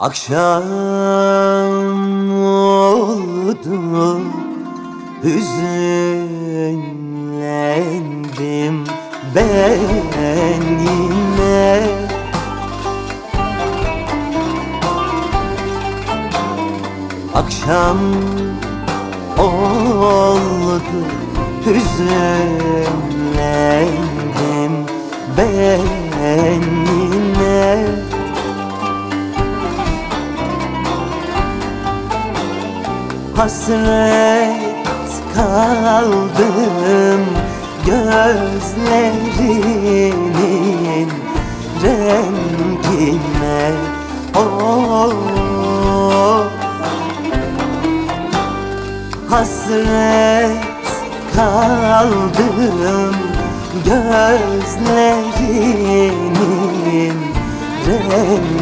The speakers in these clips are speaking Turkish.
Akşam oldu Hüzünlendim ben yine. Akşam oldu Hüzünlendim ben yine Hasret kaldım gözlerinin rengine oh. Hasret kaldım gözlerinin rengine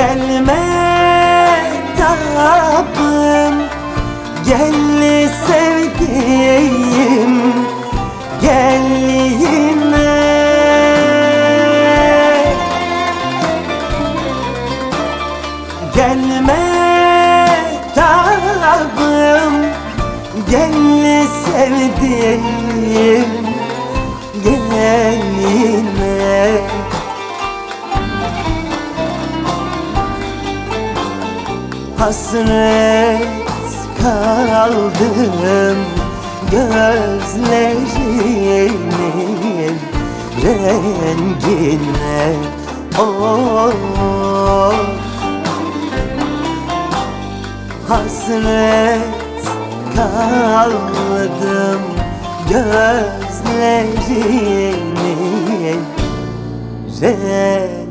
Gelme tatlım Gel sevdiğim Gel yine. Gelme tatlım Gel sevdiğim Hasret kaldım gözlerinin rengine oh. Hasret kaldım gözlerinin rengine